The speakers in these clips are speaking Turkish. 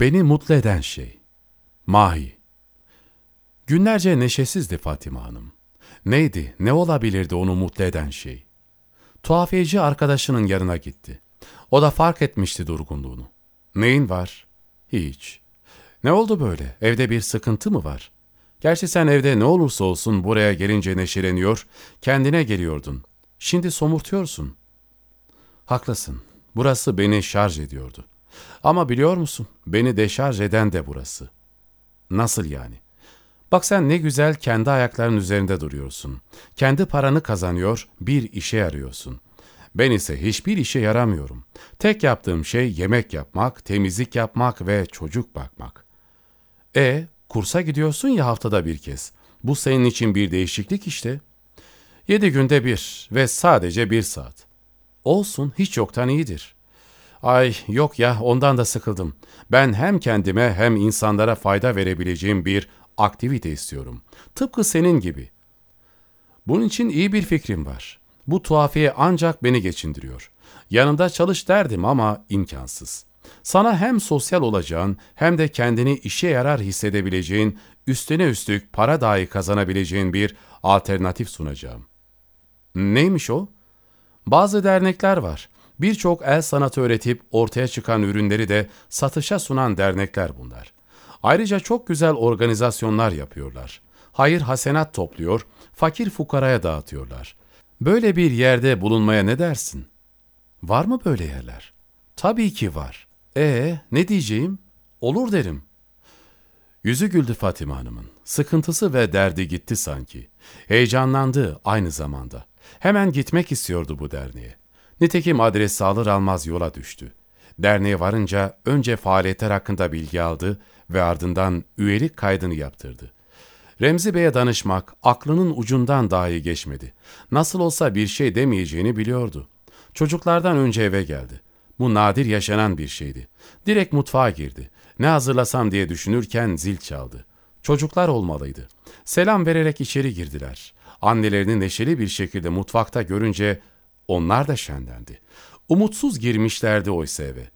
Beni mutlu eden şey. Mahi. Günlerce neşesizdi Fatima Hanım. Neydi, ne olabilirdi onu mutlu eden şey? Tuhafiyeci arkadaşının yanına gitti. O da fark etmişti durgunluğunu. Neyin var? Hiç. Ne oldu böyle? Evde bir sıkıntı mı var? Gerçi sen evde ne olursa olsun buraya gelince neşeleniyor, kendine geliyordun. Şimdi somurtuyorsun. Haklısın. Burası beni şarj ediyordu. Ama biliyor musun, beni deşarj eden de burası. Nasıl yani? Bak sen ne güzel kendi ayaklarının üzerinde duruyorsun. Kendi paranı kazanıyor, bir işe yarıyorsun. Ben ise hiçbir işe yaramıyorum. Tek yaptığım şey yemek yapmak, temizlik yapmak ve çocuk bakmak. E, kursa gidiyorsun ya haftada bir kez. Bu senin için bir değişiklik işte. Yedi günde bir ve sadece bir saat. Olsun, hiç yoktan iyidir. Ay yok ya ondan da sıkıldım. Ben hem kendime hem insanlara fayda verebileceğim bir aktivite istiyorum. Tıpkı senin gibi. Bunun için iyi bir fikrim var. Bu tuhafiye ancak beni geçindiriyor. Yanında çalış derdim ama imkansız. Sana hem sosyal olacağın hem de kendini işe yarar hissedebileceğin, üstüne üstlük para dahi kazanabileceğin bir alternatif sunacağım. Neymiş o? Bazı dernekler var. Birçok el sanatı öğretip ortaya çıkan ürünleri de satışa sunan dernekler bunlar. Ayrıca çok güzel organizasyonlar yapıyorlar. Hayır hasenat topluyor, fakir fukaraya dağıtıyorlar. Böyle bir yerde bulunmaya ne dersin? Var mı böyle yerler? Tabii ki var. E ne diyeceğim? Olur derim. Yüzü güldü Fatima Hanım'ın. Sıkıntısı ve derdi gitti sanki. Heyecanlandı aynı zamanda. Hemen gitmek istiyordu bu derneğe. Nitekim adres alır almaz yola düştü. Derneğe varınca önce faaliyetler hakkında bilgi aldı ve ardından üyelik kaydını yaptırdı. Remzi Bey'e danışmak aklının ucundan dahi geçmedi. Nasıl olsa bir şey demeyeceğini biliyordu. Çocuklardan önce eve geldi. Bu nadir yaşanan bir şeydi. Direkt mutfağa girdi. Ne hazırlasam diye düşünürken zil çaldı. Çocuklar olmalıydı. Selam vererek içeri girdiler. Annelerini neşeli bir şekilde mutfakta görünce onlar da şenlendi. Umutsuz girmişlerdi oysa eve.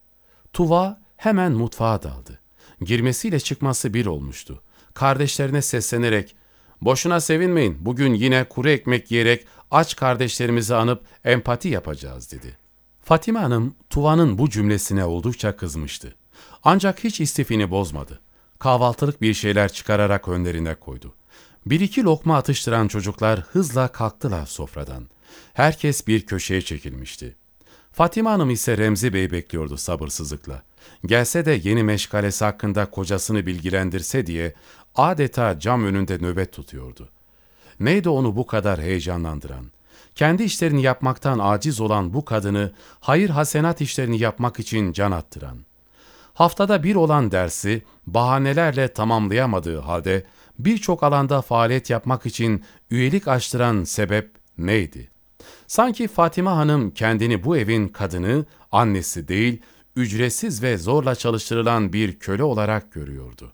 Tuva hemen mutfağa daldı. Girmesiyle çıkması bir olmuştu. Kardeşlerine seslenerek, ''Boşuna sevinmeyin, bugün yine kuru ekmek yiyerek aç kardeşlerimizi anıp empati yapacağız.'' dedi. Fatime Hanım, Tuva'nın bu cümlesine oldukça kızmıştı. Ancak hiç istifini bozmadı. Kahvaltılık bir şeyler çıkararak önlerine koydu. Bir iki lokma atıştıran çocuklar hızla kalktılar sofradan. Herkes bir köşeye çekilmişti. Fatime Hanım ise Remzi Bey bekliyordu sabırsızlıkla. Gelse de yeni meşgalesi hakkında kocasını bilgilendirse diye adeta cam önünde nöbet tutuyordu. Neydi onu bu kadar heyecanlandıran? Kendi işlerini yapmaktan aciz olan bu kadını hayır hasenat işlerini yapmak için can attıran. Haftada bir olan dersi bahanelerle tamamlayamadığı halde birçok alanda faaliyet yapmak için üyelik açtıran sebep neydi? Sanki Fatime Hanım kendini bu evin kadını, annesi değil, ücretsiz ve zorla çalıştırılan bir köle olarak görüyordu.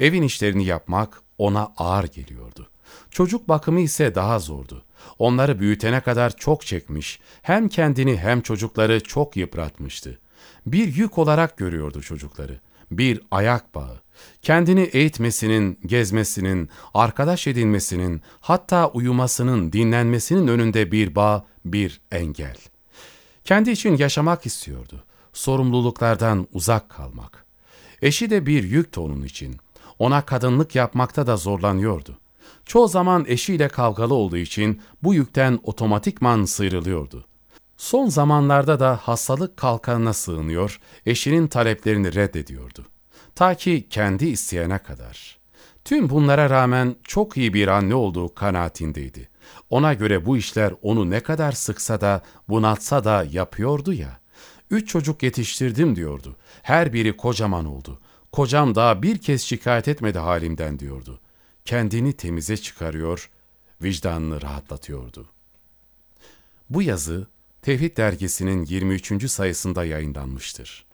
Evin işlerini yapmak ona ağır geliyordu. Çocuk bakımı ise daha zordu. Onları büyütene kadar çok çekmiş, hem kendini hem çocukları çok yıpratmıştı. Bir yük olarak görüyordu çocukları. Bir ayak bağı. Kendini eğitmesinin, gezmesinin, arkadaş edinmesinin, hatta uyumasının, dinlenmesinin önünde bir bağ, bir engel. Kendi için yaşamak istiyordu. Sorumluluklardan uzak kalmak. Eşi de bir yüktü onun için. Ona kadınlık yapmakta da zorlanıyordu. Çoğu zaman eşiyle kavgalı olduğu için bu yükten otomatikman sıyrılıyordu. Son zamanlarda da hastalık kalkanına sığınıyor, eşinin taleplerini reddediyordu. Ta ki kendi isteyene kadar. Tüm bunlara rağmen çok iyi bir anne olduğu kanaatindeydi. Ona göre bu işler onu ne kadar sıksa da bunaltsa da yapıyordu ya. Üç çocuk yetiştirdim diyordu. Her biri kocaman oldu. Kocam daha bir kez şikayet etmedi halimden diyordu. Kendini temize çıkarıyor, vicdanını rahatlatıyordu. Bu yazı Tevhid dergisinin 23. sayısında yayınlanmıştır.